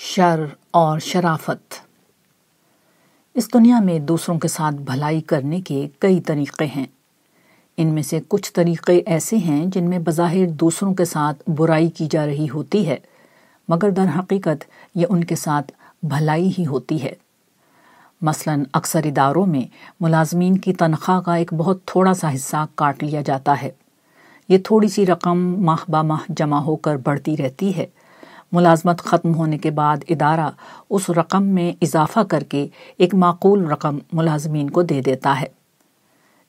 شر اور شرافت۔ اس دنیا میں دوسروں کے ساتھ بھلائی کرنے کے کئی طریقے ہیں۔ ان میں سے کچھ طریقے ایسے ہیں جن میں بظاہر دوسروں کے ساتھ برائی کی جا رہی ہوتی ہے، مگر در حقیقت یہ ان کے ساتھ بھلائی ہی ہوتی ہے۔ مثلا اکثر اداروں میں ملازمین کی تنخواہ کا ایک بہت تھوڑا سا حصہ کاٹ لیا جاتا ہے۔ یہ تھوڑی سی رقم ماہ با ماہ جمع ہو کر بڑھتی رہتی ہے۔ ملازمت ختم ہونے کے بعد ادارہ اس رقم میں اضافہ کر کے ایک معقول رقم ملازمین کو دے دیتا ہے۔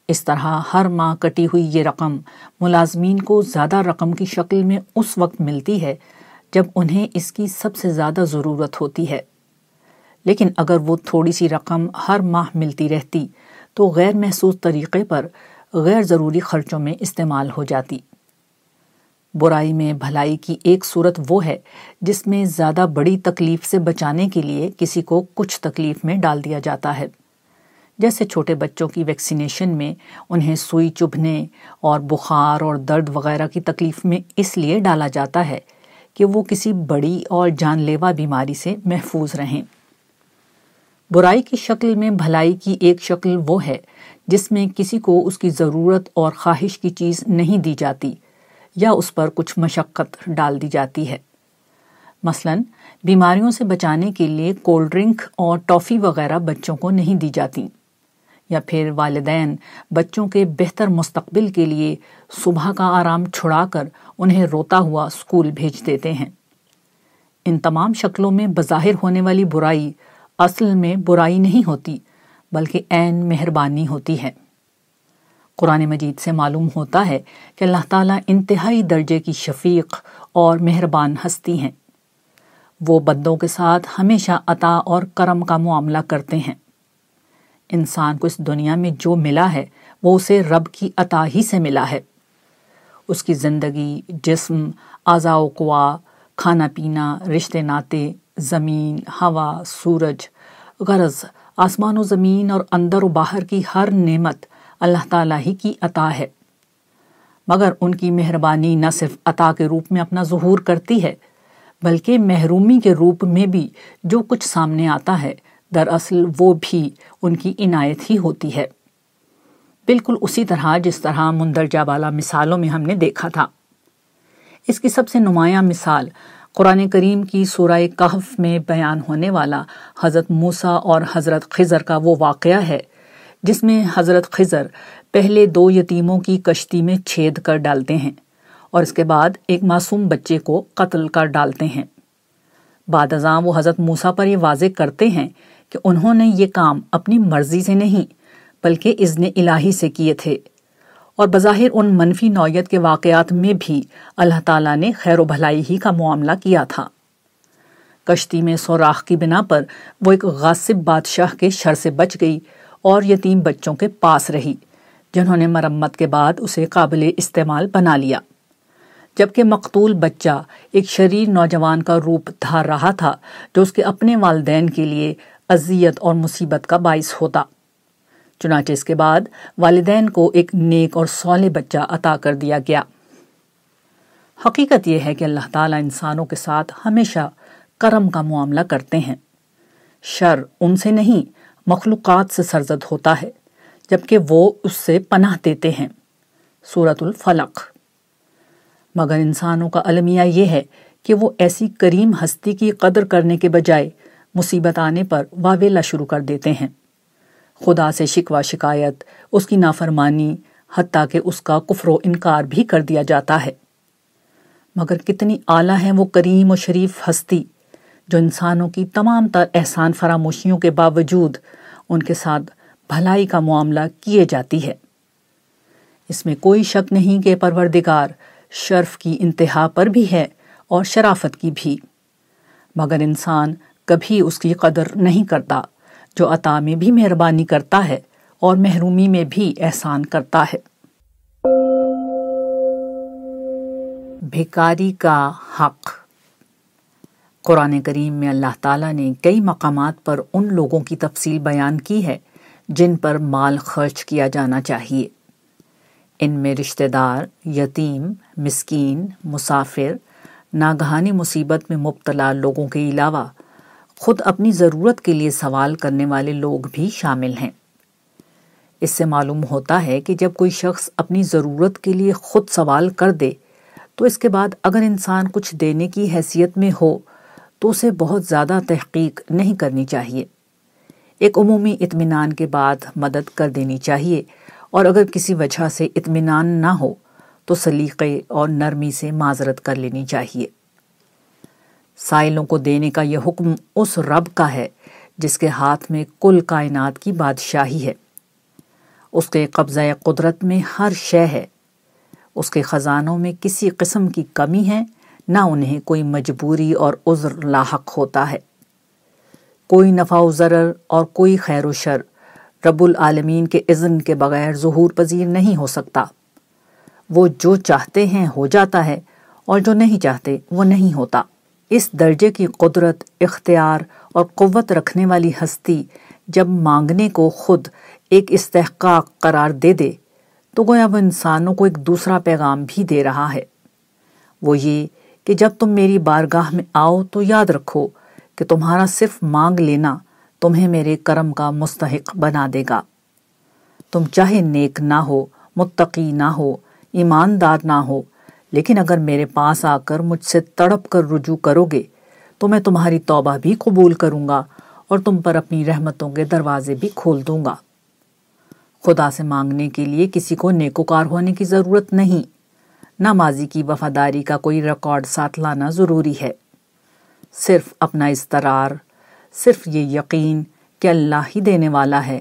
اس طرح ہر ماہ کٹی ہوئی یہ رقم ملازمین کو زیادہ رقم کی شکل میں اس وقت ملتی ہے جب انہیں اس کی سب سے زیادہ ضرورت ہوتی ہے۔ لیکن اگر وہ تھوڑی سی رقم ہر ماہ ملتی رہتی تو غیر محسوس طریقے پر غیر ضروری خرچوں میں استعمال ہو جاتی۔ برائی میں بھلائی کی ایک صورت وہ ہے جس میں زیادہ بڑی تکلیف سے بچانے کے لیے کسی کو کچھ تکلیف میں ڈال دیا جاتا ہے۔ جیسے چھوٹے بچوں کی ویکسینیشن میں انہیں سوئی چبھنے اور بخار اور درد وغیرہ کی تکلیف میں اس لیے ڈالا جاتا ہے کہ وہ کسی بڑی اور جان لیوا بیماری سے محفوظ رہیں۔ برائی کی شکل میں بھلائی کی ایک شکل وہ ہے جس میں کسی کو اس کی ضرورت اور خواہش کی چیز نہیں دی جاتی۔ یا اس پر کچھ مشقت ڈال دی جاتی ہے۔ مثلا، بیماریوں سے بچانے کے لیے کولڈ ڈرنک اور ٹافی وغیرہ بچوں کو نہیں دی جاتی۔ یا پھر والدین بچوں کے بہتر مستقبل کے لیے صبح کا آرام چھڑا کر انہیں روتا ہوا اسکول بھیج دیتے ہیں۔ ان تمام شکلوں میں بظاہر ہونے والی برائی اصل میں برائی نہیں ہوتی، بلکہ عین مہربانی ہوتی ہے۔ قرآن مجید سے معلوم ہوتا ہے کہ اللہ تعالیٰ انتہائی درجے کی شفیق اور مہربان ہستی ہیں۔ وہ بندوں کے ساتھ ہمیشہ عطا اور کرم کا معاملہ کرتے ہیں۔ انسان کو اس دنیا میں جو ملا ہے، وہ اسے رب کی عطا ہی سے ملا ہے۔ اس کی زندگی، جسم، اعضاء و قوا، کھانا پینا، رشتے ناطے، زمین، ہوا، سورج، غرض، آسمان و زمین اور اندر و باہر کی ہر نعمت اللہ تعالیٰ ہی کی عطا ہے۔ مگر ان کی مہربانی نہ صرف عطا کے روپ میں اپنا ظہور کرتی ہے، بلکہ محرومی کے روپ میں بھی جو کچھ سامنے آتا ہے، دراصل وہ بھی ان کی عنایت ہی ہوتی ہے۔ بالکل اسی طرح جس طرح مندرجہ بالا مثالوں میں ہم نے دیکھا تھا۔ اس کی سب سے نمایاں مثال قرآن کریم کی سورہ کہف میں بیان ہونے والا حضرت موسیٰ اور حضرت خزر کا وہ واقعہ ہے۔ جس میں حضرت خزر پہلے دو یتیموں کی کشتی میں چھید کر ڈالتے ہیں اور اس کے بعد ایک معصوم بچے کو قتل کر ڈالتے ہیں۔ بعد ازاں وہ حضرت موسیٰ پر یہ واضح کرتے ہیں کہ انہوں نے یہ کام اپنی مرضی سے نہیں، بلکہ اذن الہی سے کیے تھے۔ اور بظاہر ان منفی نوعیت کے واقعات میں بھی اللہ تعالیٰ نے خیر و بھلائی ہی کا معاملہ کیا تھا۔ کشتی میں سوراخ کی بنا پر وہ ایک غاصب بادشاہ کے شر سے بچ گئی۔ اور یتیم بچوں کے پاس رہی، جنہوں نے مرمت کے بعد اسے قابل استعمال بنا لیا۔ جبکہ مقتول بچہ ایک شریر نوجوان کا روپ دھار رہا تھا، جو اس کے اپنے والدین کے لیے اذیت اور مصیبت کا باعث ہوتا۔ چنانچہ اس کے بعد والدین کو ایک نیک اور سولے بچہ عطا کر دیا گیا۔ حقیقت یہ ہے کہ اللہ تعالیٰ انسانوں کے ساتھ ہمیشہ کرم کا معاملہ کرتے ہیں۔ شر ان سے نہیں مخلوقات سے سرزد ہوتا ہے، جبکہ وہ اس سے پناہ دیتے ہیں۔ سورت الفلق۔ مگر انسانوں کا المیہ یہ ہے کہ وہ ایسی کریم ہستی کی قدر کرنے کے بجائے مصیبت آنے پر واویلا شروع کر دیتے ہیں۔ خدا سے شکوہ شکایت، اس کی نافرمانی، حتیٰ کہ اس کا کفر و انکار بھی کر دیا جاتا ہے۔ مگر کتنی اعلیٰ ہے وہ کریم و شریف ہستی، جو انسانوں کی تمام تر احسان فراموشیوں کے باوجود ان کے ساتھ بھلائی کا معاملہ کیے جاتی ہے۔ اس میں کوئی شک نہیں کہ پروردگار شرف کی انتہا پر بھی ہے اور شرافت کی بھی۔ مگر انسان کبھی اس کی قدر نہیں کرتا جو عطا میں بھی مہربانی کرتا ہے اور محرومی میں بھی احسان کرتا ہے۔ بھیکاری کا حق۔ قرآن کریم میں اللہ تعالیٰ نے کئی مقامات پر ان لوگوں کی تفصیل بیان کی ہے جن پر مال خرچ کیا جانا چاہیے۔ ان میں رشتہ دار، یتیم، مسکین، مسافر، ناگہانی مصیبت میں مبتلا لوگوں کے علاوہ خود اپنی ضرورت کے لیے سوال کرنے والے لوگ بھی شامل ہیں۔ اس سے معلوم ہوتا ہے کہ جب کوئی شخص اپنی ضرورت کے لیے خود سوال کر دے تو اس کے بعد اگر انسان کچھ دینے کی حیثیت میں ہو تو اسے بہت زیادہ تحقیق نہیں کرنی چاہیے۔ ایک عمومی اطمینان کے بعد مدد کر دینی چاہیے، اور اگر کسی وجہ سے اطمینان نہ ہو، تو سلیقے اور نرمی سے معذرت کر لینی چاہیے۔ سائلوں کو دینے کا یہ حکم اس رب کا ہے جس کے ہاتھ میں کل کائنات کی بادشاہی ہے۔ اس کے قبضہ قدرت میں ہر شے ہے۔ اس کے خزانوں میں کسی قسم کی کمی ہے نہ انہیں کوئی مجبوری اور عذر لاحق ہوتا ہے۔ کوئی نفع و ضرر اور کوئی خیر و شر رب العالمین کے اذن کے بغیر ظہور پذیر نہیں ہو سکتا۔ وہ جو چاہتے ہیں ہو جاتا ہے اور جو نہیں چاہتے وہ نہیں ہوتا۔ اس درجے کی قدرت، اختیار اور قوت رکھنے والی ہستی جب مانگنے کو خود ایک استحقاق قرار دے دے، تو گویا وہ انسانوں کو ایک دوسرا پیغام بھی دے رہا ہے۔ وہ یہ کہ جب تم میری بارگاہ میں آؤ تو یاد رکھو کہ تمہارا صرف مانگ لینا تمہیں میرے کرم کا مستحق بنا دے گا۔ تم چاہے نیک نہ ہو، متقی نہ ہو، ایماندار نہ ہو، لیکن اگر میرے پاس آ کر مجھ سے تڑپ کر رجوع کرو گے تو میں تمہاری توبہ بھی قبول کروں گا اور تم پر اپنی رحمتوں کے دروازے بھی کھول دوں گا۔ خدا سے مانگنے کے لیے کسی کو نیکوکار ہونے کی ضرورت نہیں۔ نہ ماضی کی وفاداری کا کوئی ریکارڈ ساتھ لانا ضروری ہے۔ صرف اپنا استرار صرف یہ یقین کہ اللہ ہی دینے والا ہے،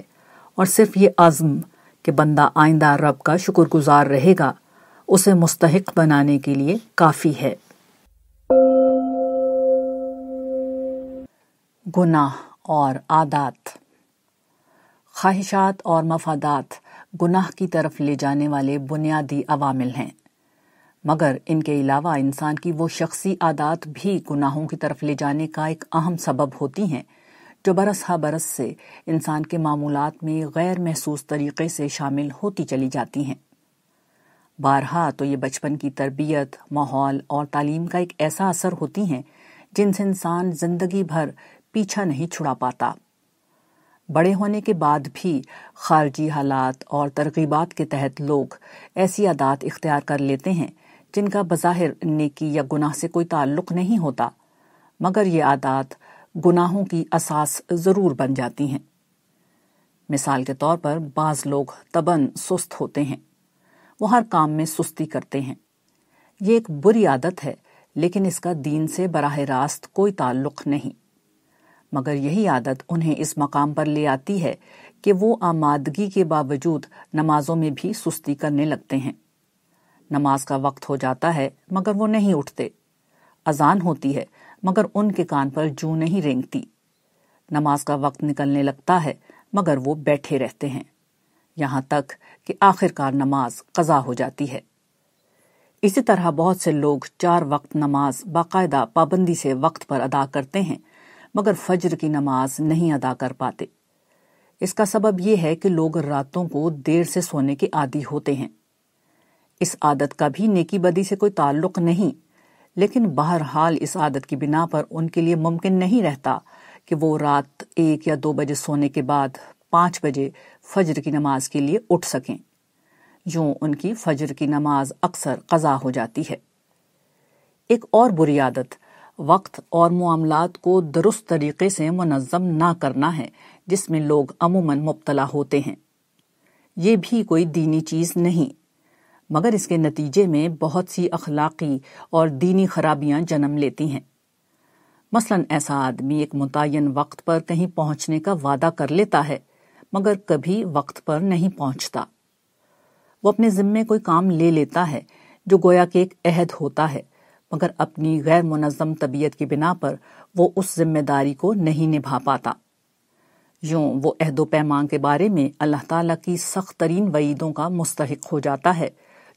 اور صرف یہ عزم کہ بندہ آئندہ رب کا شکر گزار رہے گا، اسے مستحق بنانے کے لیے کافی ہے۔ گناہ اور عادات۔ خواہشات اور مفادات گناہ کی طرف لے جانے والے بنیادی عوامل ہیں۔ مگر ان کے علاوہ انسان کی وہ شخصی عادات بھی گناہوں کی طرف لے جانے کا ایک اہم سبب ہوتی ہیں، جو برس ہا برس سے انسان کے معمولات میں غیر محسوس طریقے سے شامل ہوتی چلی جاتی ہیں۔ بارہا تو یہ بچپن کی تربیت، ماحول اور تعلیم کا ایک ایسا اثر ہوتی ہیں جن سے انسان زندگی بھر پیچھا نہیں چھڑا پاتا۔ بڑے ہونے کے بعد بھی خارجی حالات اور ترغیبات کے تحت لوگ ایسی عادات اختیار کر لیتے ہیں جن کا بظاہر نیکی یا گناہ سے کوئی تعلق نہیں ہوتا، مگر یہ عادات گناہوں کی اساس ضرور بن جاتی ہیں۔ مثال کے طور پر بعض لوگ تبن سست ہوتے ہیں، وہ ہر کام میں سستی کرتے ہیں۔ یہ ایک بری عادت ہے، لیکن اس کا دین سے براہ راست کوئی تعلق نہیں۔ مگر یہی عادت انہیں اس مقام پر لے آتی ہے کہ وہ آمادگی کے باوجود نمازوں میں بھی سستی کرنے لگتے ہیں۔ نماز کا وقت ہو جاتا ہے، مگر وہ نہیں اٹھتے۔ اذان ہوتی ہے، مگر ان کے کان پر جو نہیں رینگتی۔ نماز کا وقت نکلنے لگتا ہے، مگر وہ بیٹھے رہتے ہیں۔ یہاں تک کہ آخر کار نماز قضا ہو جاتی ہے۔ اسی طرح بہت سے لوگ چار وقت نماز باقاعدہ پابندی سے وقت پر ادا کرتے ہیں، مگر فجر کی نماز نہیں ادا کر پاتے۔ اس کا سبب یہ ہے کہ لوگ راتوں کو دیر سے سونے کے عادی ہوتے ہیں۔ اس عادت کا بھی نیکی بدی سے کوئی تعلق نہیں۔ لیکن بہرحال اس عادت کی بنا پر ان کے لیے ممکن نہیں رہتا کہ وہ رات ایک یا دو بجے سونے کے بعد پانچ بجے فجر کی نماز کے لیے اٹھ سکیں۔ یوں ان کی فجر کی نماز اکثر قضا ہو جاتی ہے۔ ایک اور بری عادت، وقت اور معاملات کو درست طریقے سے منظم نہ کرنا ہے، جس میں لوگ عموماً مبتلا ہوتے ہیں۔ یہ بھی کوئی دینی چیز نہیں۔ مگر اس کے نتیجے میں بہت سی اخلاقی اور دینی خرابیاں جنم لیتی ہیں۔ مثلا ایسا آدمی ایک متعین وقت پر کہیں پہنچنے کا وعدہ کر لیتا ہے، مگر کبھی وقت پر نہیں پہنچتا۔ وہ اپنے ذمے کوئی کام لے لیتا ہے جو گویا کہ ایک عہد ہوتا ہے، مگر اپنی غیر منظم طبیعت کی بنا پر وہ اس ذمہ داری کو نہیں نبھا پاتا۔ یوں وہ عہد و پیمان کے بارے میں اللہ تعالیٰ کی سخت ترین وعیدوں کا مستحق ہو جاتا ہے۔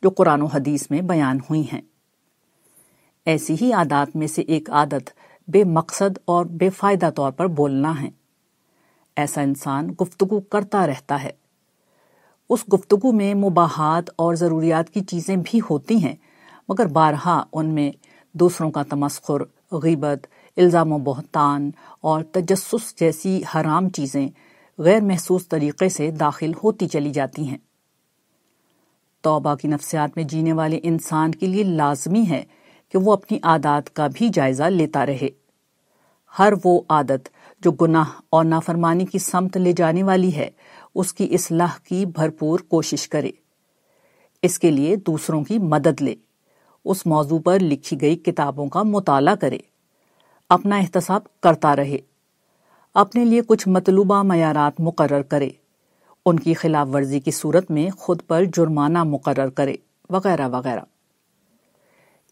جو قرآن و حدیث میں بیان ہوئی ہیں۔ ایسی ہی عادات میں سے ایک عادت بے مقصد اور بے فائدہ طور پر بولنا ہے۔ ایسا انسان گفتگو کرتا رہتا ہے۔ اس گفتگو میں مباحات اور ضروریات کی چیزیں بھی ہوتی ہیں، مگر بارہا ان میں دوسروں کا تمسخر، غیبت، الزام و بہتان اور تجسس جیسی حرام چیزیں غیر محسوس طریقے سے داخل ہوتی چلی جاتی ہیں۔ توبہ کی نفسیات میں جینے والے انسان کے لیے لازمی ہے کہ وہ اپنی عادات کا بھی جائزہ لیتا رہے۔ ہر وہ عادت جو گناہ اور نافرمانی کی سمت لے جانے والی ہے، اس کی اصلاح کی بھرپور کوشش کرے۔ اس کے لیے دوسروں کی مدد لے۔ اس موضوع پر لکھی گئی کتابوں کا مطالعہ کرے۔ اپنا احتساب کرتا رہے۔ اپنے لیے کچھ مطلوبہ معیارات مقرر کرے۔ ان کی خلاف ورزی کی صورت میں خود پر جرمانہ مقرر کرے، وغیرہ وغیرہ۔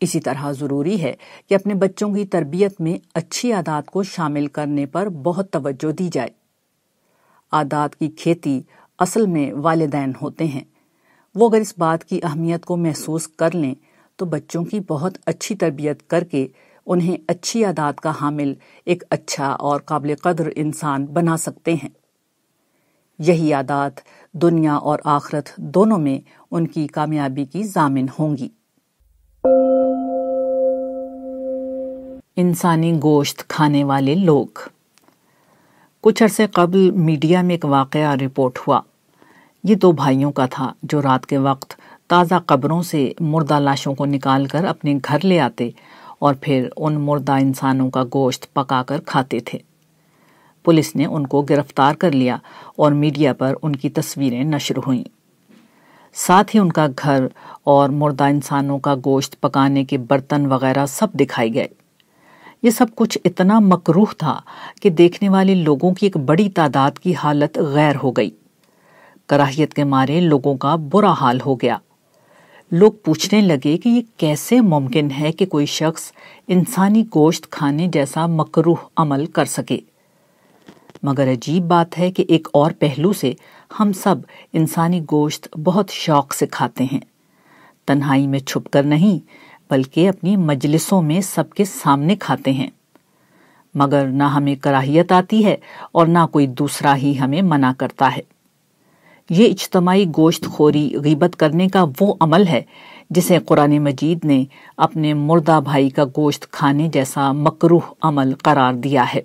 اسی طرح ضروری ہے کہ اپنے بچوں کی تربیت میں اچھی عادات کو شامل کرنے پر بہت توجہ دی جائے۔ عادات کی کھیتی اصل میں والدین ہوتے ہیں۔ وہ اگر اس بات کی اہمیت کو محسوس کر لیں تو بچوں کی بہت اچھی تربیت کر کے انہیں اچھی عادات کا حامل ایک اچھا اور قابل قدر انسان بنا سکتے ہیں۔ یہی عادات دنیا اور آخرت دونوں میں ان کی کامیابی کی ضامن ہوں گی۔ انسانی گوشت کھانے والے لوگ۔ کچھ عرصے قبل میڈیا میں ایک واقعہ رپورٹ ہوا۔ یہ دو بھائیوں کا تھا جو رات کے وقت تازہ قبروں سے مردہ لاشوں کو نکال کر اپنے گھر لے آتے اور پھر ان مردہ انسانوں کا گوشت پکا کر کھاتے تھے۔ پولیس نے ان کو گرفتار کر لیا اور میڈیا پر ان کی تصویریں نشر ہوئیں۔ ساتھ ہی ان کا گھر اور مردہ انسانوں کا گوشت پکانے کے برتن وغیرہ سب دکھائی گئے۔ یہ سب کچھ اتنا مکروح تھا کہ دیکھنے والے لوگوں کی ایک بڑی تعداد کی حالت غیر ہو گئی۔ کراہیت کے مارے لوگوں کا برا حال ہو گیا۔ لوگ پوچھنے لگے کہ یہ کیسے ممکن ہے کہ کوئی شخص انسانی گوشت کھانے جیسا مکروح عمل کر سکے۔ مگر عجیب بات ہے کہ ایک اور پہلو سے ہم سب انسانی گوشت بہت شوق سے کھاتے ہیں۔ تنہائی میں چھپ کر نہیں، بلکہ اپنی مجلسوں میں سب کے سامنے کھاتے ہیں۔ مگر نہ ہمیں کراہیت آتی ہے اور نہ کوئی دوسرا ہی ہمیں منع کرتا ہے۔ یہ اجتماعی گوشت خوری غیبت کرنے کا وہ عمل ہے جسے قرآن مجید نے اپنے مردہ بھائی کا گوشت کھانے جیسا مکروح عمل قرار دیا ہے۔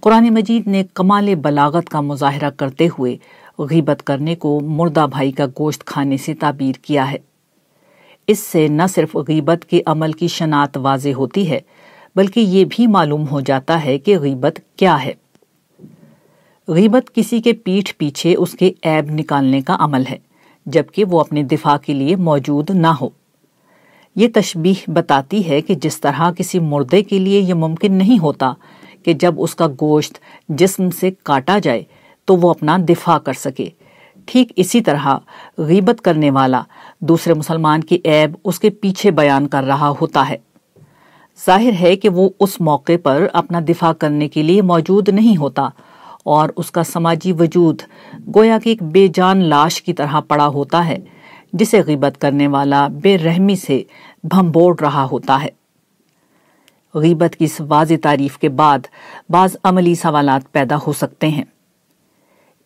قرآن مجید نے کمال بلاغت کا مظاہرہ کرتے ہوئے غیبت کرنے کو مردہ بھائی کا گوشت کھانے سے تعبیر کیا ہے۔ اس سے نہ صرف غیبت کے عمل کی شناعت واضح ہوتی ہے، بلکہ یہ بھی معلوم ہو جاتا ہے کہ غیبت کیا ہے۔ غیبت کسی کے پیٹھ پیچھے اس کے عیب نکالنے کا عمل ہے، جبکہ وہ اپنے دفاع کے لیے موجود نہ ہو۔ یہ تشبیح بتاتی ہے کہ جس طرح کسی مردے کے لیے یہ ممکن نہیں ہوتا کہ جب اس کا گوشت جسم سے کاٹا جائے تو وہ اپنا دفاع کر سکے۔ ٹھیک اسی طرح غیبت کرنے والا دوسرے مسلمان کی عیب اس کے پیچھے بیان کر رہا ہوتا ہے۔ ظاہر ہے کہ وہ اس موقع پر اپنا دفاع کرنے کے لیے موجود نہیں ہوتا اور اس کا سماجی وجود گویا کہ ایک بے جان لاش کی طرح پڑا ہوتا ہے، جسے غیبت کرنے والا بے رحمی سے بھمبوڑ رہا ہوتا ہے۔ غیبت کی اس واضح تعریف کے بعد بعض عملی سوالات پیدا ہو سکتے ہیں۔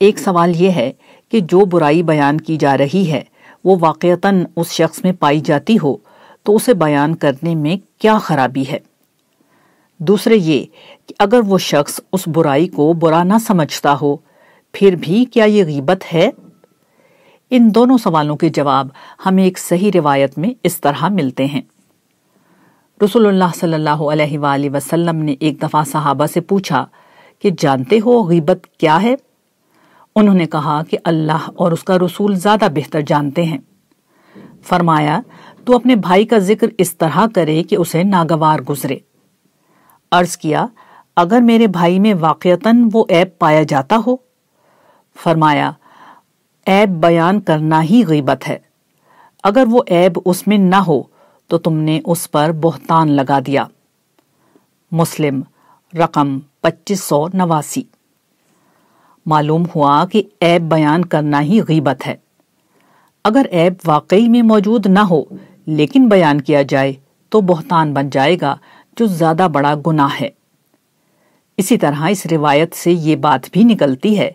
ایک سوال یہ ہے کہ جو برائی بیان کی جا رہی ہے، وہ واقعتاً اس شخص میں پائی جاتی ہو، تو اسے بیان کرنے میں کیا خرابی ہے؟ دوسرے یہ کہ اگر وہ شخص اس برائی کو برا نہ سمجھتا ہو، پھر بھی کیا یہ غیبت ہے؟ ان دونوں سوالوں کے جواب ہمیں ایک صحیح روایت میں اس طرح ملتے ہیں۔ رسول اللہ صلی اللہ علیہ وآلہ وسلم نے ایک دفعہ صحابہ سے پوچھا کہ جانتے ہو غیبت کیا ہے؟ انہوں نے کہا کہ اللہ اور اس کا رسول زیادہ بہتر جانتے ہیں۔ فرمایا، تو اپنے بھائی کا ذکر اس طرح کرے کہ اسے ناگوار گزرے۔ عرض کیا، اگر میرے بھائی میں واقعتاً وہ عیب پایا جاتا ہو؟ فرمایا، عیب بیان کرنا ہی غیبت ہے۔ اگر وہ عیب اس میں نہ ہو تو تم نے اس پر بہتان لگا دیا۔ مسلم، رقم پچیس سو نواسی۔ معلوم ہوا کہ عیب بیان کرنا ہی غیبت ہے۔ اگر عیب واقعی میں موجود نہ ہو، لیکن بیان کیا جائے، تو بہتان بن جائے گا، جو زیادہ بڑا گناہ ہے۔ اسی طرح اس روایت سے یہ بات بھی نکلتی ہے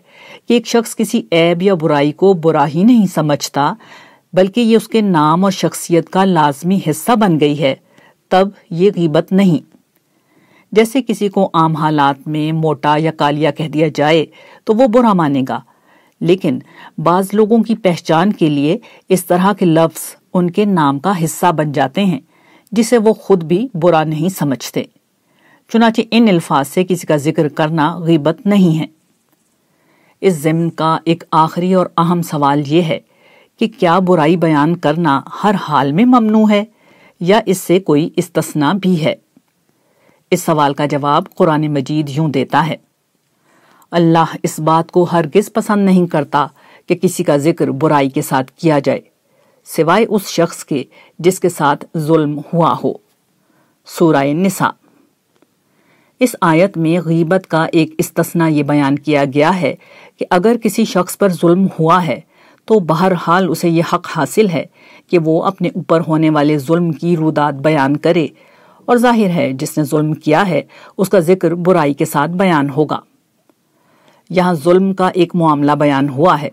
کہ ایک شخص کسی عیب یا برائی کو برا ہی نہیں سمجھتا بلکہ یہ اس کے نام اور شخصیت کا لازمی حصہ بن گئی ہے، تب یہ غیبت نہیں۔ جیسے کسی کو عام حالات میں موٹا یا کالیا کہہ دیا جائے تو وہ برا مانے گا۔ لیکن بعض لوگوں کی پہچان کے لیے اس طرح کے لفظ ان کے نام کا حصہ بن جاتے ہیں، جسے وہ خود بھی برا نہیں سمجھتے۔ چنانچہ ان الفاظ سے کسی کا ذکر کرنا غیبت نہیں ہے۔ اس ضمن کا ایک آخری اور اہم سوال یہ ہے کہ کیا برائی بیان کرنا ہر حال میں ممنوع ہے یا اس سے کوئی استثنا بھی ہے؟ اس سوال کا جواب قرآن مجید یوں دیتا ہے، اللہ اس بات کو ہرگز پسند نہیں کرتا کہ کسی کا ذکر برائی کے ساتھ کیا جائے، سوائے اس شخص کے جس کے ساتھ ظلم ہوا ہو۔ سورہ نساء۔ اس آیت میں غیبت کا ایک استثنا یہ بیان کیا گیا ہے کہ اگر کسی شخص پر ظلم ہوا ہے تو بہرحال اسے یہ حق حاصل ہے کہ وہ اپنے اوپر ہونے والے ظلم کی رودات بیان کرے۔ اور ظاہر ہے، جس نے ظلم کیا ہے، اس کا ذکر برائی کے ساتھ بیان ہوگا۔ یہاں ظلم کا ایک معاملہ بیان ہوا ہے،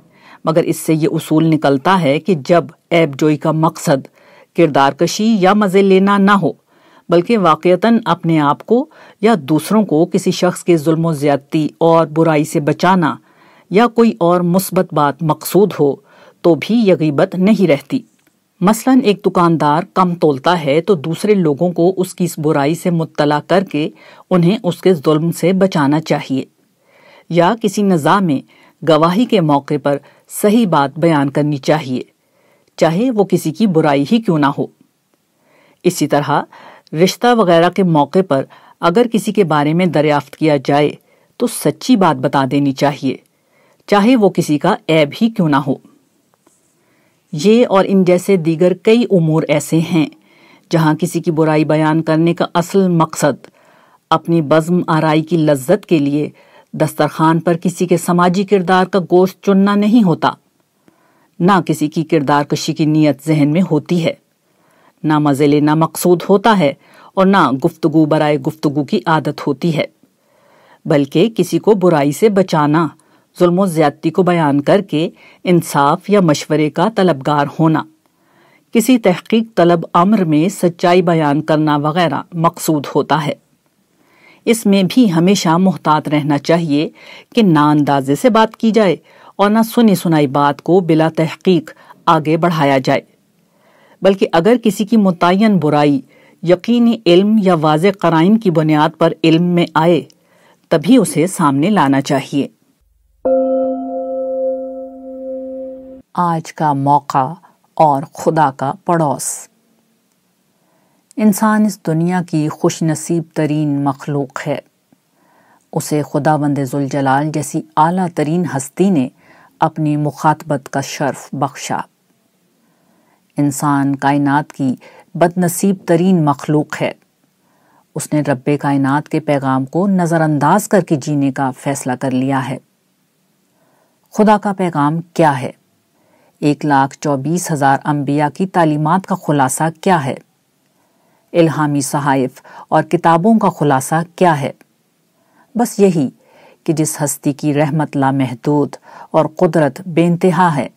مگر اس سے یہ اصول نکلتا ہے کہ جب ایب جوئی کا مقصد کردار کشی یا مزے لینا نہ ہو، بلکہ واقعتاً اپنے آپ کو یا دوسروں کو کسی شخص کے ظلم و زیادتی اور برائی سے بچانا یا کوئی اور مثبت بات مقصود ہو تو بھی یہ غیبت نہیں رہتی۔ مثلا ایک دکاندار کم تولتا ہے تو دوسرے لوگوں کو اس کی اس برائی سے مطلع کر کے انہیں اس کے ظلم سے بچانا چاہیے۔ یا کسی نظام میں گواہی کے موقع پر صحیح بات بیان کرنی چاہیے، چاہے وہ کسی کی برائی ہی کیوں نہ ہو۔ اسی طرح رشتہ وغیرہ کے موقع پر اگر کسی کے بارے میں دریافت کیا جائے تو سچی بات بتا دینی چاہیے، چاہے وہ کسی کا عیب ہی کیوں نہ ہو۔ یہ اور ان جیسے دیگر کئی امور ایسے ہیں جہاں کسی کی برائی بیان کرنے کا اصل مقصد اپنی بزم آرائی کی لذت کے لیے دسترخوان پر کسی کے سماجی کردار کا گوشت چننا نہیں ہوتا۔ نہ کسی کی کردار کشی کی نیت ذہن میں ہوتی ہے، نہ مزے لینا مقصود ہوتا ہے اور نہ گفتگو برائے گفتگو کی عادت ہوتی ہے، بلکہ کسی کو برائی سے بچانا ظلم و زیادتی کو بیان کر کے انصاف یا مشورے کا طلبگار ہونا۔ کسی تحقیق طلب امر میں سچائی بیان کرنا وغیرہ مقصود ہوتا ہے۔ اس میں بھی ہمیشہ محتاط رہنا چاہیے کہ نہ اندازے سے بات کی جائے اور نہ سنی سنائی بات کو بلا تحقیق آگے بڑھایا جائے۔ بلکہ اگر کسی کی متعین برائی، یقینی علم یا واضح قرائن کی بنیاد پر علم میں آئے، تبھی اسے سامنے لانا چاہیے۔ آج کا موقع اور خدا کا پڑوس۔ انسان اس دنیا کی خوش نصیب ترین مخلوق ہے۔ اسے خدا بند ذوالجلال جیسی اعلیٰ ترین ہستی نے اپنی مخاطبت کا شرف بخشا۔ انسان کائنات کی بد نصیب ترین مخلوق ہے۔ اس نے رب کائنات کے پیغام کو نظر انداز کر کے جینے کا فیصلہ کر لیا ہے۔ خدا کا پیغام کیا ہے؟ ایک لاکھ چوبیس ہزار انبیاء کی تعلیمات کا خلاصہ کیا ہے؟ الہامی صحائف اور کتابوں کا خلاصہ کیا ہے؟ بس یہی کہ جس ہستی کی رحمت لامحدود اور قدرت بے انتہا ہے،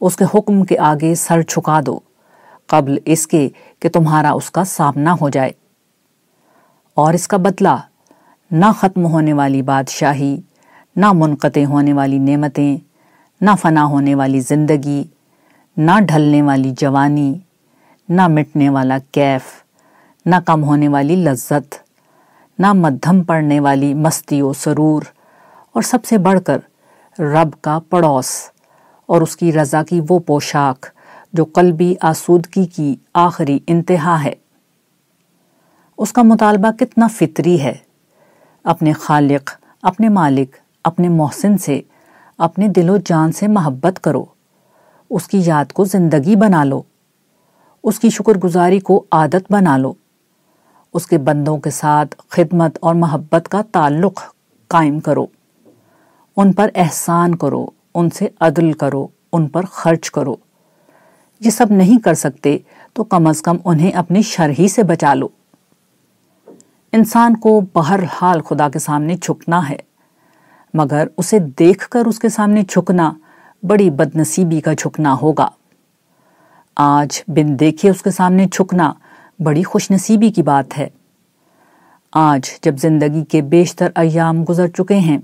اس کے حکم کے آگے سر چھکا دو، قبل اس کے کہ تمہارا اس کا سامنا ہو جائے۔ اور اس کا بدلہ، نہ ختم ہونے والی بادشاہی، نہ منقطع ہونے والی نعمتیں نہ فنا ہونے والی زندگی، نہ ڈھلنے والی جوانی، نہ مٹنے والا کیف، نہ کم ہونے والی لذت، نہ مدھم پڑنے والی مستی و سرور، اور سب سے بڑھ کر رب کا پڑوس، اور اس کی رضا کی وہ پوشاک جو قلبی آسودگی کی آخری انتہا ہے۔ اس کا مطالبہ کتنا فطری ہے۔ اپنے خالق، اپنے مالک، اپنے محسن سے اپنے دل و جان سے محبت کرو۔ اس کی یاد کو زندگی بنا لو۔ اس کی شکر گزاری کو عادت بنا لو۔ اس کے بندوں کے ساتھ خدمت اور محبت کا تعلق قائم کرو۔ ان پر احسان کرو، ان سے عدل کرو، ان پر خرچ کرو۔ یہ سب نہیں کر سکتے تو کم از کم انہیں اپنی شرحی سے بچا لو۔ انسان کو بہر حال خدا کے سامنے چھکنا ہے۔ مگر اسے دیکھ کر اس کے سامنے چھکنا بڑی بد نصیبی کا چھکنا ہوگا۔ آج بن دیکھے اس کے سامنے چھکنا بڑی خوش نصیبی کی بات ہے۔ آج جب زندگی کے بیشتر ایام گزر چکے ہیں،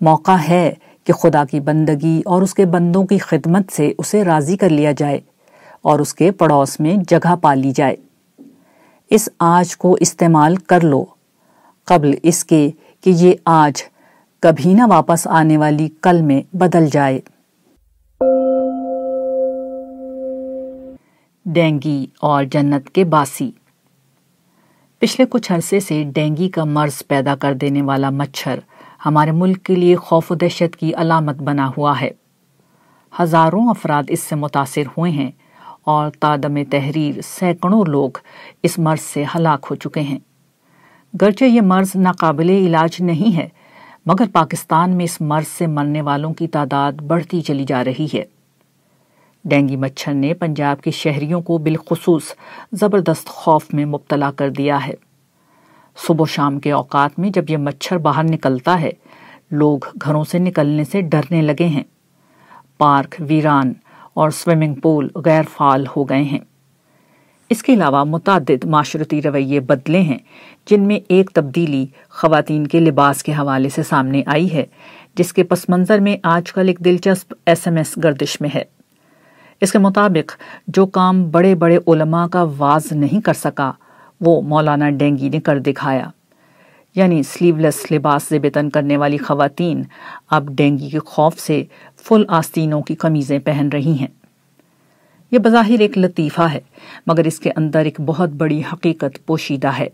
موقع ہے کہ خدا کی بندگی اور اس کے بندوں کی خدمت سے اسے راضی کر لیا جائے اور اس کے پڑوس میں جگہ پا لی جائے۔ اس آج کو استعمال کر لو۔ قبل اس کے کہ یہ آج کبھی نہ واپس آنے والی کل میں بدل جائے۔ ڈینگی اور جنت کے باسی۔ پچھلے کچھ عرصے سے ڈینگی کا مرض پیدا کر دینے والا مچھر ہمارے ملک کے لیے خوف و دہشت کی علامت بنا ہوا ہے۔ ہزاروں افراد اس سے متاثر ہوئے ہیں اور تادم تحریر سینکڑوں لوگ اس مرض سے ہلاک ہو چکے ہیں۔ گرچہ یہ مرض ناقابل علاج نہیں ہے مگر پاکستان میں اس مرض سے مرنے والوں کی تعداد بڑھتی چلی جا رہی ہے۔ ڈینگی مچھر نے پنجاب کے شہریوں کو بالخصوص زبردست خوف میں مبتلا کر دیا ہے۔ صبح و شام کے اوقات میں جب یہ مچھر باہر نکلتا ہے، لوگ گھروں سے نکلنے سے ڈرنے لگے ہیں۔ پارک، ویران اور سوئمنگ پول غیر فعال ہو گئے ہیں۔ اس کے علاوہ متعدد معاشرتی رویے بدلے ہیں، جن میں ایک تبدیلی خواتین کے لباس کے حوالے سے سامنے آئی ہے، جس کے پس منظر میں آج کل ایک دلچسپ ایس ایم ایس گردش میں ہے۔ اس کے مطابق، جو کام بڑے بڑے علماء کا واز نہیں کر سکا، وہ مولانا ڈینگی نے کر دکھایا۔ یعنی سلیو لیس لباس زبتن کرنے والی خواتین اب ڈینگی کے خوف سے فل آستینوں کی قمیضیں پہن رہی ہیں۔ یہ بظاہر ایک لطیفہ ہے، مگر اس کے اندر ایک بہت بڑی حقیقت پوشیدہ ہے۔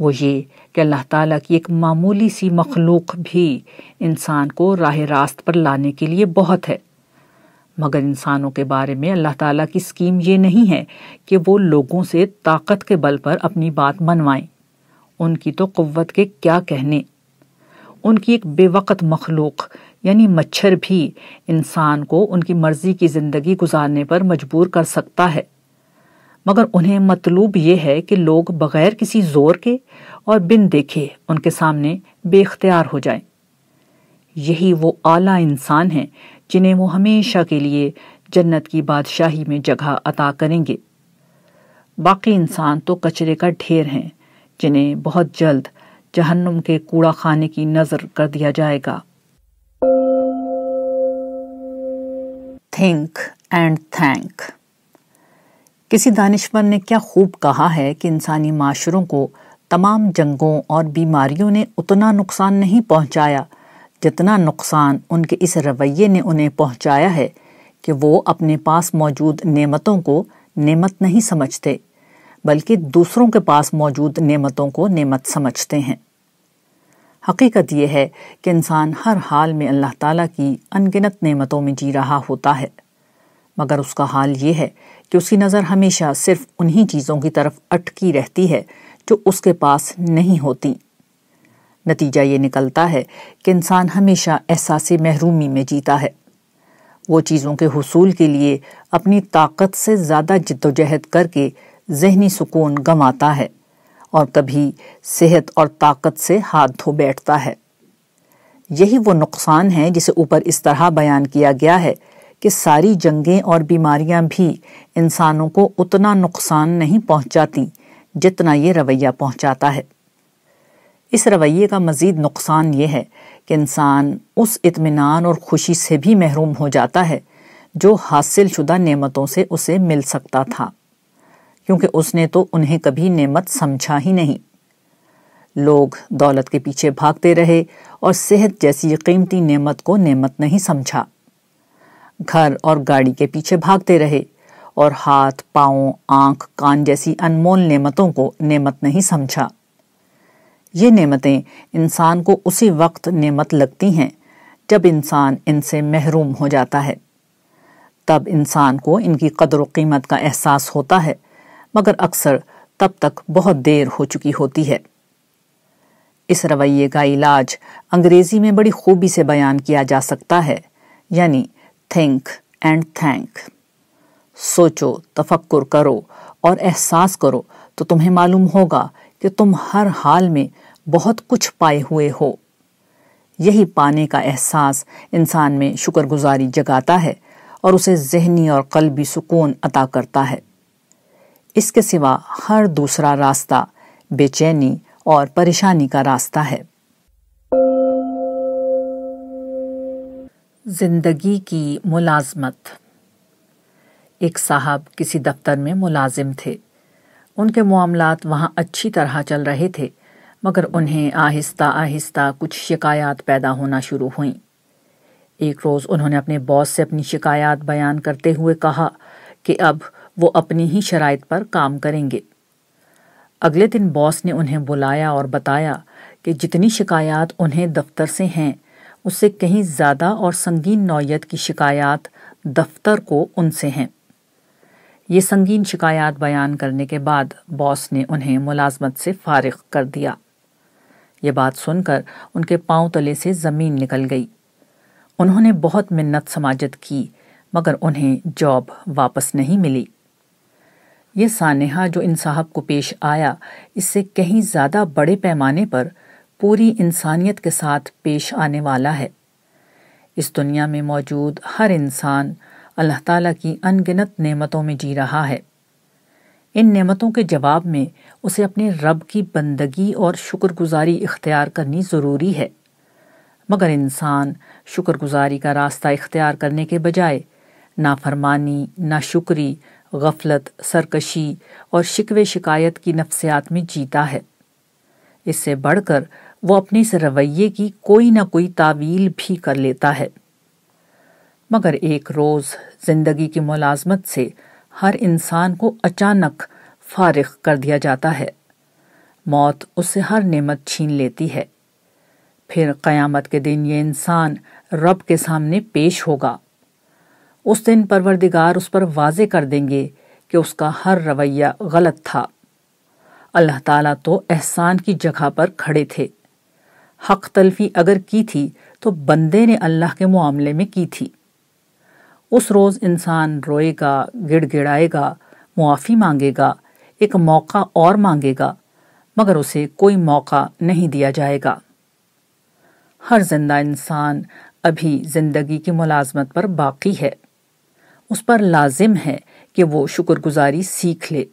وہ یہ کہ اللہ تعالیٰ کی ایک معمولی سی مخلوق بھی انسان کو راہ راست پر لانے کے لیے بہت ہے۔ مگر انسانوں کے بارے میں اللہ تعالیٰ کی سکیم یہ نہیں ہے کہ وہ لوگوں سے طاقت کے بل پر اپنی بات منوائیں۔ ان کی تو قوت کے کیا کہنے۔ ان کی ایک بے وقت مخلوق یعنی مچھر بھی انسان کو ان کی مرضی کی زندگی گزارنے پر مجبور کر سکتا ہے۔ مگر انہیں مطلوب یہ ہے کہ لوگ بغیر کسی زور کے اور بن دیکھے ان کے سامنے بے اختیار ہو جائیں۔ یہی وہ اعلیٰ انسان ہیں جنہیں وہ ہمیشہ کے لیے جنت کی بادشاہی میں جگہ عطا کریں گے۔ باقی انسان تو کچرے کا ڈھیر ہیں جنہیں بہت جلد جہنم کے کوڑا خانے کی نظر کر دیا جائے گا۔ Think and thank. کسی دانشور نے کیا خوب کہا ہے کہ انسانی معاشروں کو تمام جنگوں اور بیماریوں نے اتنا نقصان نہیں پہنچایا جتنا نقصان ان کے اس رویے نے انہیں پہنچایا ہے کہ وہ اپنے پاس موجود نعمتوں کو نعمت نہیں سمجھتے، بلکہ دوسروں کے پاس موجود نعمتوں کو نعمت سمجھتے ہیں۔ حقیقت یہ ہے کہ انسان ہر حال میں اللہ تعالیٰ کی انگنت نعمتوں میں جی رہا ہوتا ہے۔ مگر اس کا حال یہ ہے کہ اس کی نظر ہمیشہ صرف انہی چیزوں کی طرف اٹکی رہتی ہے جو اس کے پاس نہیں ہوتی۔ نتیجہ یہ نکلتا ہے کہ انسان ہمیشہ احساس محرومی میں جیتا ہے۔ وہ چیزوں کے حصول کے لیے اپنی طاقت سے زیادہ جد و جہد کر کے ذہنی سکون گماتا ہے۔ اور کبھی صحت اور طاقت سے ہاتھ دھو بیٹھتا ہے۔ یہی وہ نقصان ہے جسے اوپر اس طرح بیان کیا گیا ہے کہ ساری جنگیں اور بیماریاں بھی انسانوں کو اتنا نقصان نہیں پہنچاتی جتنا یہ رویہ پہنچاتا ہے۔ اس رویے کا مزید نقصان یہ ہے کہ انسان اس اطمینان اور خوشی سے بھی محروم ہو جاتا ہے جو حاصل شدہ نعمتوں سے اسے مل سکتا تھا۔ کیونکہ اس نے تو انہیں کبھی نعمت سمجھا ہی نہیں۔ لوگ دولت کے پیچھے بھاگتے رہے اور صحت جیسی قیمتی نعمت کو نعمت نہیں سمجھا۔ گھر اور گاڑی کے پیچھے بھاگتے رہے اور ہاتھ، پاؤں، آنکھ، کان جیسی انمول نعمتوں کو نعمت نہیں سمجھا۔ یہ نعمتیں انسان کو اسی وقت نعمت لگتی ہیں جب انسان ان سے محروم ہو جاتا ہے۔ تب انسان کو ان کی قدر و قیمت کا احساس ہوتا ہے۔ مگر اکثر تب تک بہت دیر ہو چکی ہوتی ہے۔ اس رویے کا علاج انگریزی میں بڑی خوبی سے بیان کیا جا سکتا ہے یعنی تھنک اینڈ تھینک۔ سوچو، تفکر کرو اور احساس کرو تو تمہیں معلوم ہوگا کہ تم ہر حال میں بہت کچھ پائے ہوئے ہو۔ یہی پانے کا احساس انسان میں شکر گزاری جگاتا ہے اور اسے ذہنی اور قلبی سکون عطا کرتا ہے۔ اس کے سوا ہر دوسرا راستہ بے چینی اور پریشانی کا راستہ ہے۔ زندگی کی ملازمت۔ ایک صاحب کسی دفتر میں ملازم تھے۔ ان کے معاملات وہاں اچھی طرح چل رہے تھے، مگر انہیں آہستہ آہستہ کچھ شکایات پیدا ہونا شروع ہوئیں۔ ایک روز انہوں نے اپنے باس سے اپنی شکایات بیان کرتے ہوئے کہا کہ اب وہ اپنی ہی شرائط پر کام کریں گے۔ اگلے دن باس نے انہیں بلایا اور بتایا کہ جتنی شکایات انہیں دفتر سے ہیں، اس سے کہیں زیادہ اور سنگین نوعیت کی شکایات دفتر کو ان سے ہیں۔ یہ سنگین شکایات بیان کرنے کے بعد باس نے انہیں ملازمت سے فارغ کر دیا۔ یہ بات سن کر ان کے پاؤں تلے سے زمین نکل گئی۔ انہوں نے بہت منت سماجت کی، مگر انہیں جاب واپس نہیں ملی۔ یہ سانحہ جو ان صاحب کو پیش آیا، اس سے کہیں زیادہ بڑے پیمانے پر پوری انسانیت کے ساتھ پیش آنے والا ہے۔ اس دنیا میں موجود ہر انسان اللہ تعالیٰ کی ان گنت نعمتوں میں جی رہا ہے۔ ان نعمتوں کے جواب میں اسے اپنے رب کی بندگی اور شکر گزاری اختیار کرنی ضروری ہے۔ مگر انسان شکر گزاری کا راستہ اختیار کرنے کے بجائے نافرمانی، ناشکری غفلت، سرکشی اور شکوے شکایت کی نفسیات میں جیتا ہے۔ اس سے بڑھ کر وہ اپنے اس رویے کی کوئی نہ کوئی تعویل بھی کر لیتا ہے۔ مگر ایک روز زندگی کی ملازمت سے ہر انسان کو اچانک فارغ کر دیا جاتا ہے۔ موت اس سے ہر نعمت چھین لیتی ہے۔ پھر قیامت کے دن یہ انسان رب کے سامنے پیش ہوگا۔ اس دن پروردگار اس پر واضح کر دیں گے کہ اس کا ہر رویہ غلط تھا۔ اللہ تعالیٰ تو احسان کی جگہ پر کھڑے تھے۔ حق تلفی اگر کی تھی تو بندے نے اللہ کے معاملے میں کی تھی۔ اس روز انسان روئے گا، گڑ گڑائے گا، معافی مانگے گا، ایک موقع اور مانگے گا، مگر اسے کوئی موقع نہیں دیا جائے گا۔ ہر زندہ انسان ابھی زندگی کی ملازمت پر باقی ہے۔ اس پر لازم ہے کہ وہ شکر گزاری سیکھ لے۔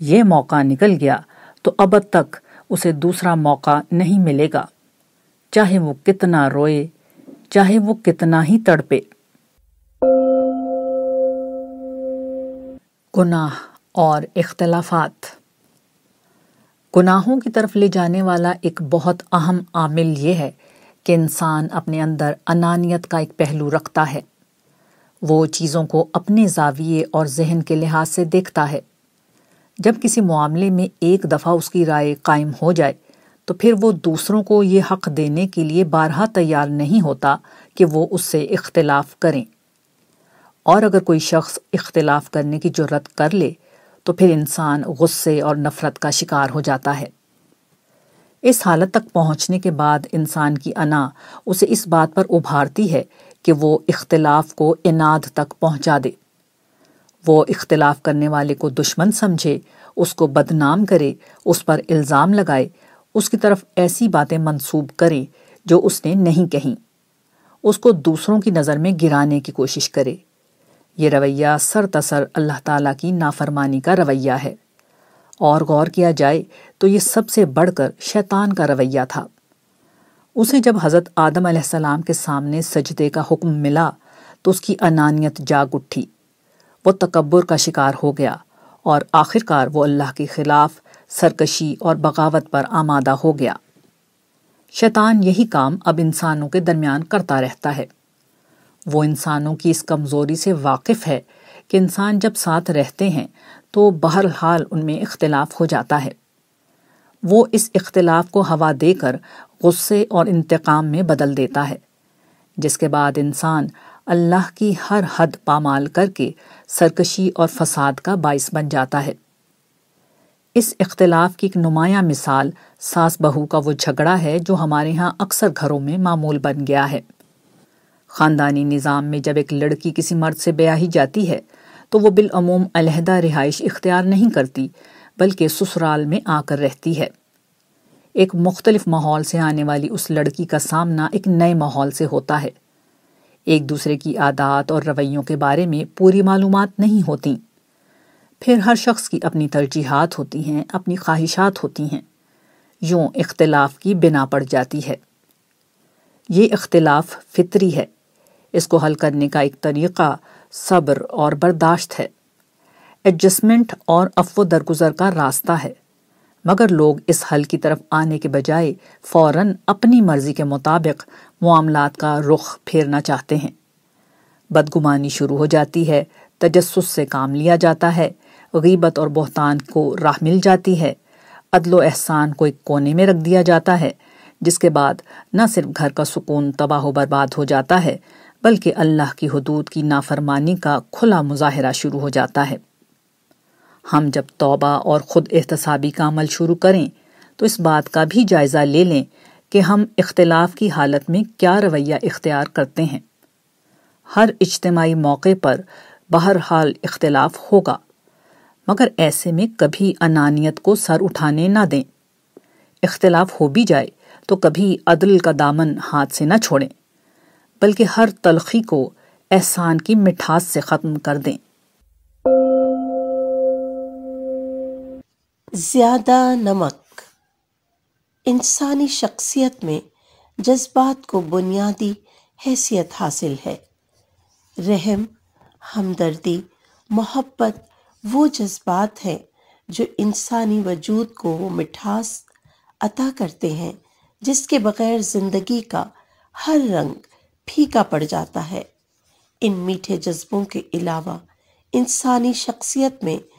یہ موقع نکل گیا تو اب تک اسے دوسرا موقع نہیں ملے گا۔ چاہے وہ کتنا روئے، چاہے وہ کتنا ہی تڑپے۔ گناہ اور اختلافات۔ گناہوں کی طرف لے جانے والا ایک بہت اہم عامل یہ ہے کہ انسان اپنے اندر انانیت کا ایک پہلو رکھتا ہے۔ وہ چیزوں کو اپنے زاویے اور ذہن کے لحاظ سے دیکھتا ہے۔ جب کسی معاملے میں ایک دفعہ اس کی رائے قائم ہو جائے، تو پھر وہ دوسروں کو یہ حق دینے کے لیے بارہا تیار نہیں ہوتا کہ وہ اس سے اختلاف کریں۔ اور اگر کوئی شخص اختلاف کرنے کی جرت کر لے، تو پھر انسان غصے اور نفرت کا شکار ہو جاتا ہے۔ اس حالت تک پہنچنے کے بعد انسان کی انا اسے اس بات پر ابھارتی ہے کہ وہ اختلاف کو اناد تک پہنچا دے۔ وہ اختلاف کرنے والے کو دشمن سمجھے، اس کو بدنام کرے، اس پر الزام لگائے، اس کی طرف ایسی باتیں منسوب کرے جو اس نے نہیں کہیں۔ اس کو دوسروں کی نظر میں گرانے کی کوشش کرے۔ یہ رویہ سر تسر اللہ تعالیٰ کی نافرمانی کا رویہ ہے۔ اور غور کیا جائے تو یہ سب سے بڑھ کر شیطان کا رویہ تھا۔ اسے جب حضرت آدم علیہ السلام کے سامنے سجدے کا حکم ملا تو اس کی انانیت جاگ اٹھی۔ وہ تکبر کا شکار ہو گیا اور آخر کار وہ اللہ کے خلاف سرکشی اور بغاوت پر آمادہ ہو گیا۔ شیطان یہی کام اب انسانوں کے درمیان کرتا رہتا ہے۔ وہ انسانوں کی اس کمزوری سے واقف ہے کہ انسان جب ساتھ رہتے ہیں تو بہرحال ان میں اختلاف ہو جاتا ہے۔ وہ اس اختلاف کو ہوا دے کر غصے اور انتقام میں بدل دیتا ہے، جس کے بعد انسان اللہ کی ہر حد پامال کر کے سرکشی اور فساد کا باعث بن جاتا ہے۔ اس اختلاف کی ایک نمایاں مثال ساس بہو کا وہ جھگڑا ہے جو ہمارے ہاں اکثر گھروں میں معمول بن گیا ہے۔ خاندانی نظام میں جب ایک لڑکی کسی مرد سے بیاہی جاتی ہے، تو وہ بالعموم علیحدہ رہائش اختیار نہیں کرتی، بلکہ سسرال میں آ کر رہتی ہے۔ ایک مختلف ماحول سے آنے والی اس لڑکی کا سامنا ایک نئے ماحول سے ہوتا ہے۔ ایک دوسرے کی عادات اور رویوں کے بارے میں پوری معلومات نہیں ہوتی۔ پھر ہر شخص کی اپنی ترجیحات ہوتی ہیں، اپنی خواہشات ہوتی ہیں۔ یوں اختلاف کی بنا پڑ جاتی ہے۔ یہ اختلاف فطری ہے۔ اس کو حل کرنے کا ایک طریقہ صبر اور برداشت ہے۔ ایڈجسٹمنٹ اور افو درگزر کا راستہ ہے۔ مگر لوگ اس حل کی طرف آنے کے بجائے فوراً اپنی مرضی کے مطابق معاملات کا رخ پھیرنا چاہتے ہیں۔ بدگمانی شروع ہو جاتی ہے، تجسس سے کام لیا جاتا ہے، غیبت اور بہتان کو راہ مل جاتی ہے۔ عدل و احسان کو ایک کونے میں رکھ دیا جاتا ہے، جس کے بعد نہ صرف گھر کا سکون تباہ و برباد ہو جاتا ہے، بلکہ اللہ کی حدود کی نافرمانی کا کھلا مظاہرہ شروع ہو جاتا ہے۔ ہم جب توبہ اور خود احتسابی کا عمل شروع کریں، تو اس بات کا بھی جائزہ لے لیں کہ ہم اختلاف کی حالت میں کیا رویہ اختیار کرتے ہیں۔ ہر اجتماعی موقع پر بہرحال اختلاف ہوگا، مگر ایسے میں کبھی انانیت کو سر اٹھانے نہ دیں۔ اختلاف ہو بھی جائے تو کبھی عدل کا دامن ہاتھ سے نہ چھوڑیں، بلکہ ہر تلخی کو احسان کی مٹھاس سے ختم کر دیں۔ زیادہ نمک۔ انسانی شخصیت میں جذبات کو بنیادی حیثیت حاصل ہے۔ رحم، ہمدردی، محبت، وہ جذبات ہیں جو انسانی وجود کو وہ مٹھاس عطا کرتے ہیں، جس کے بغیر زندگی کا ہر رنگ پھیکا پڑ جاتا ہے۔ ان میٹھے جذبوں کے علاوہ انسانی شخصیت میں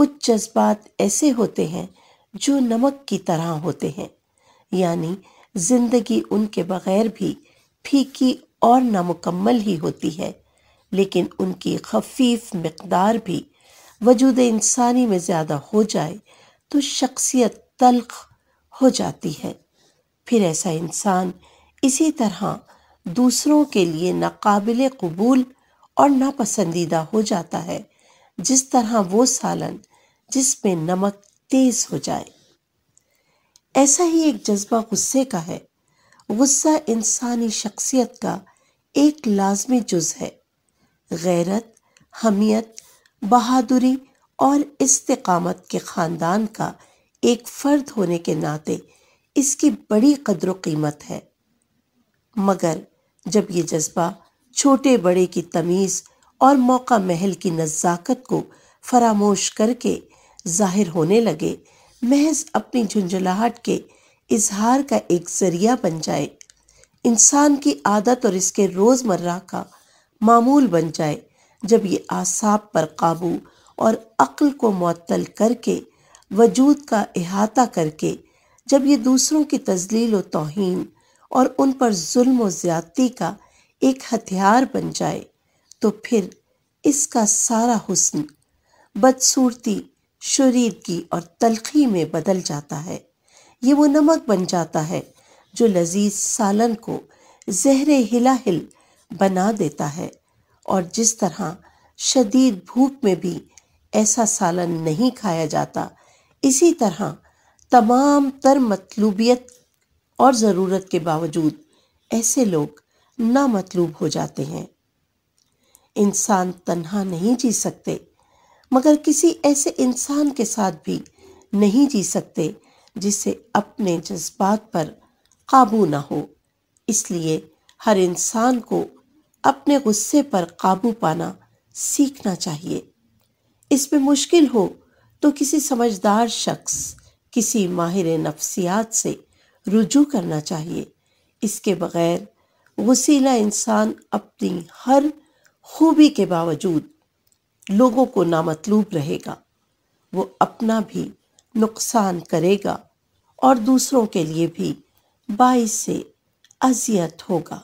کچھ جذبات ایسے ہوتے ہیں جو نمک کی طرح ہوتے ہیں۔ یعنی زندگی ان کے بغیر بھی پھیکی اور نامکمل ہی ہوتی ہے، لیکن ان کی خفیف مقدار بھی وجود انسانی میں زیادہ ہو جائے تو شخصیت تلخ ہو جاتی ہے۔ پھر ایسا انسان اسی طرح دوسروں کے لیے ناقابل قبول اور ناپسندیدہ ہو جاتا ہے، جس طرح وہ سالن جس میں نمک تیز ہو جائے۔ ایسا ہی ایک جذبہ غصے کا ہے۔ غصہ انسانی شخصیت کا ایک لازمی جز ہے۔ غیرت، حمیت، بہادری اور استقامت کے خاندان کا ایک فرد ہونے کے ناطے اس کی بڑی قدر و قیمت ہے۔ مگر جب یہ جذبہ چھوٹے بڑے کی تمیز اور موقع محل کی نزاکت کو فراموش کر کے ظاہر ہونے لگے۔ محض اپنی جھنجھلاہٹ کے اظہار کا ایک ذریعہ بن جائے۔ انسان کی عادت اور اس کے روز مرہ کا معمول بن جائے۔ جب یہ آساب پر قابو اور عقل کو معطل کر کے، وجود کا احاطہ کر کے، جب یہ دوسروں کی تزلیل و توہین اور ان پر ظلم و زیادتی کا ایک ہتھیار بن جائے، تو پھر اس کا سارا حسن، بدصورتی شریدگی اور تلخی میں بدل جاتا ہے۔ یہ وہ نمک بن جاتا ہے جو لذیذ سالن کو زہر ہلا ہل بنا دیتا ہے اور جس طرح شدید بھوک میں بھی ایسا سالن نہیں کھایا جاتا، اسی طرح تمام تر مطلوبیت اور ضرورت کے باوجود ایسے لوگ نامطلوب ہو جاتے ہیں۔ انسان تنہا نہیں جی سکتے مگر کسی ایسے انسان کے ساتھ بھی نہیں جی سکتے جس سے اپنے جذبات پر قابو نہ ہو۔ اس لیے ہر انسان کو اپنے غصے پر قابو پانا سیکھنا چاہیے۔ اس میں مشکل ہو تو کسی سمجھدار شخص، کسی ماہر نفسیات سے رجوع کرنا چاہیے۔ اس کے بغیر وسیلہ انسان اپنی ہر خوبی کے باوجود لوگوں کو نامطلوب رہے گا۔ وہ اپنا بھی نقصان کرے گا اور دوسروں کے لیے بھی باعث سے اذیت ہوگا۔